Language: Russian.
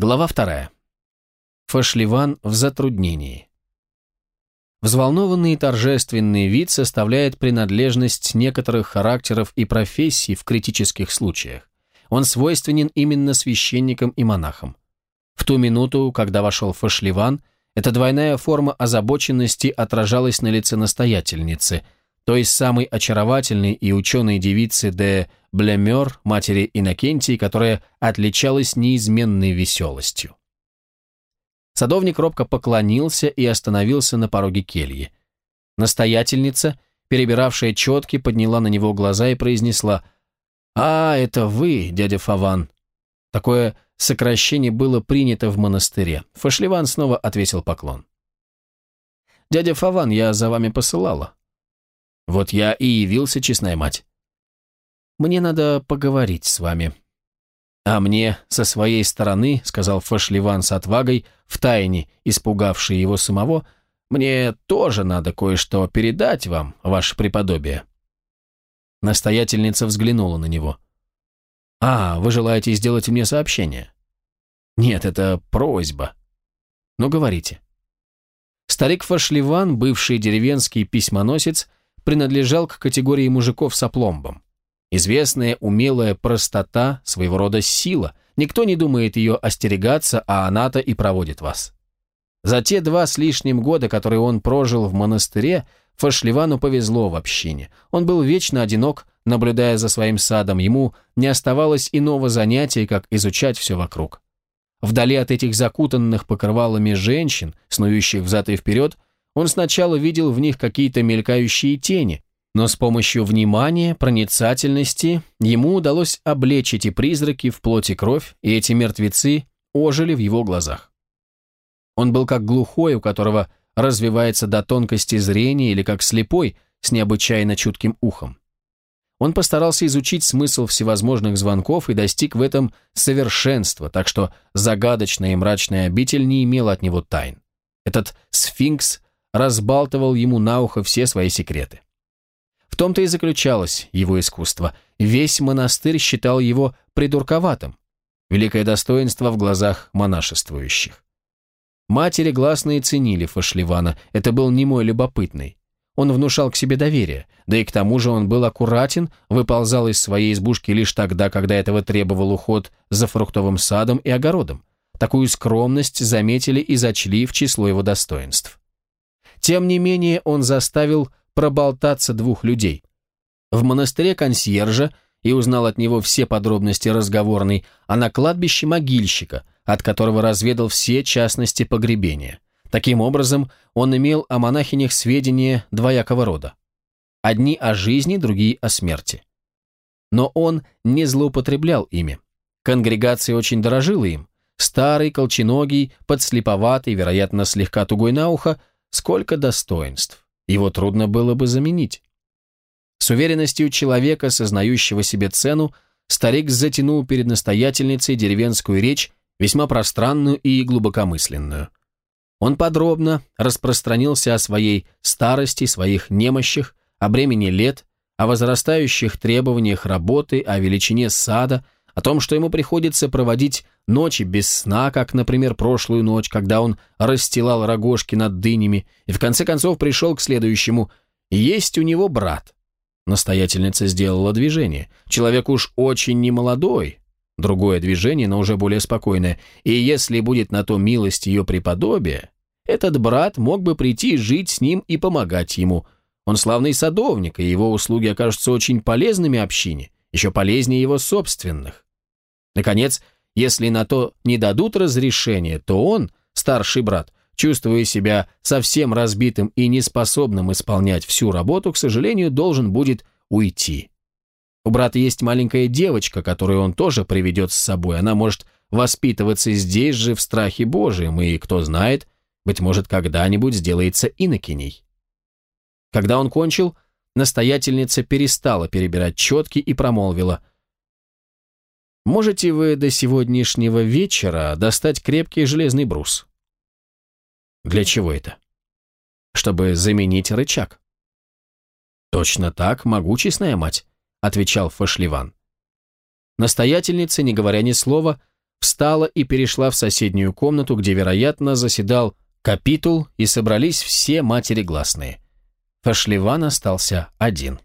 Глава вторая. Фашливан в затруднении. Взволнованный и торжественный вид составляет принадлежность некоторых характеров и профессий в критических случаях. Он свойственен именно священникам и монахам. В ту минуту, когда вошел Фашливан, эта двойная форма озабоченности отражалась на лице настоятельницы – той самой очаровательной и ученой девицы де Блемер, матери Иннокентии, которая отличалась неизменной веселостью. Садовник робко поклонился и остановился на пороге кельи. Настоятельница, перебиравшая четки, подняла на него глаза и произнесла «А, это вы, дядя Фаван». Такое сокращение было принято в монастыре. Фашливан снова ответил поклон. «Дядя Фаван, я за вами посылала. Вот я и явился, честная мать. Мне надо поговорить с вами. А мне со своей стороны, сказал Фашливан с отвагой, втайне испугавший его самого, мне тоже надо кое-что передать вам, ваше преподобие. Настоятельница взглянула на него. «А, вы желаете сделать мне сообщение?» «Нет, это просьба». «Ну, говорите». Старик Фашливан, бывший деревенский письмоносец, принадлежал к категории мужиков с опломбом. Известная умелая простота, своего рода сила, никто не думает ее остерегаться, а она-то и проводит вас. За те два с лишним года, которые он прожил в монастыре, Фашливану повезло в общине. Он был вечно одинок, наблюдая за своим садом, ему не оставалось иного занятия, как изучать все вокруг. Вдали от этих закутанных покрывалами женщин, снующих взад и вперед, он сначала видел в них какие-то мелькающие тени, но с помощью внимания, проницательности ему удалось облечь эти призраки в плоть и кровь, и эти мертвецы ожили в его глазах. Он был как глухой, у которого развивается до тонкости зрения, или как слепой с необычайно чутким ухом. Он постарался изучить смысл всевозможных звонков и достиг в этом совершенства, так что загадочная и мрачная обитель не имела от него тайн. Этот сфинкс разбалтывал ему на ухо все свои секреты. В том-то и заключалось его искусство. Весь монастырь считал его придурковатым. Великое достоинство в глазах монашествующих. Матери гласные ценили Фашливана, это был не мой любопытный. Он внушал к себе доверие, да и к тому же он был аккуратен, выползал из своей избушки лишь тогда, когда этого требовал уход за фруктовым садом и огородом. Такую скромность заметили и зачли в число его достоинств. Тем не менее, он заставил проболтаться двух людей. В монастыре консьержа и узнал от него все подробности разговорной, а на кладбище могильщика, от которого разведал все частности погребения. Таким образом, он имел о монахинях сведения двоякого рода. Одни о жизни, другие о смерти. Но он не злоупотреблял ими. Конгрегация очень дорожила им. Старый, колченогий, подслеповатый, вероятно, слегка тугой на ухо, Сколько достоинств. Его трудно было бы заменить. С уверенностью человека, сознающего себе цену, старик затянул перед настоятельницей деревенскую речь, весьма пространную и глубокомысленную. Он подробно распространился о своей старости, своих немощах, о бремени лет, о возрастающих требованиях работы, о величине сада, о том, что ему приходится проводить ночи без сна, как, например, прошлую ночь, когда он расстилал рогожки над дынями, и в конце концов пришел к следующему «Есть у него брат». Настоятельница сделала движение. Человек уж очень немолодой. Другое движение, но уже более спокойное. И если будет на то милость ее преподобия, этот брат мог бы прийти жить с ним и помогать ему. Он славный садовник, и его услуги окажутся очень полезными общине, еще полезнее его собственных. Наконец, если на то не дадут разрешения, то он, старший брат, чувствуя себя совсем разбитым и неспособным исполнять всю работу, к сожалению, должен будет уйти. У брата есть маленькая девочка, которую он тоже приведет с собой. Она может воспитываться здесь же в страхе Божием, и, кто знает, быть может, когда-нибудь сделается инокиней. Когда он кончил, настоятельница перестала перебирать четки и промолвила – Можете вы до сегодняшнего вечера достать крепкий железный брус? Для чего это? Чтобы заменить рычаг. Точно так, могу, честная мать, отвечал Фашливан. Настоятельница, не говоря ни слова, встала и перешла в соседнюю комнату, где, вероятно, заседал капитул и собрались все матери гласные. Фашливан остался один.